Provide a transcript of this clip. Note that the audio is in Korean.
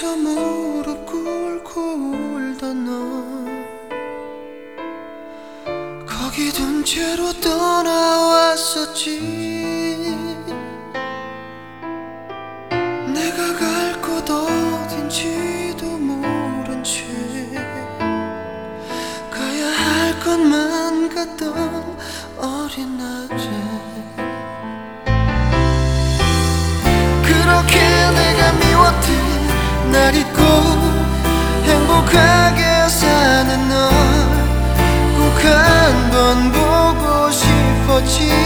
그저 무릎 꿇고 울던 너 거기 둔 채로 떠나왔었지. 내가 갈 곳 어딘지도 모른 채 가야 할 것만 같던 어린 날. 情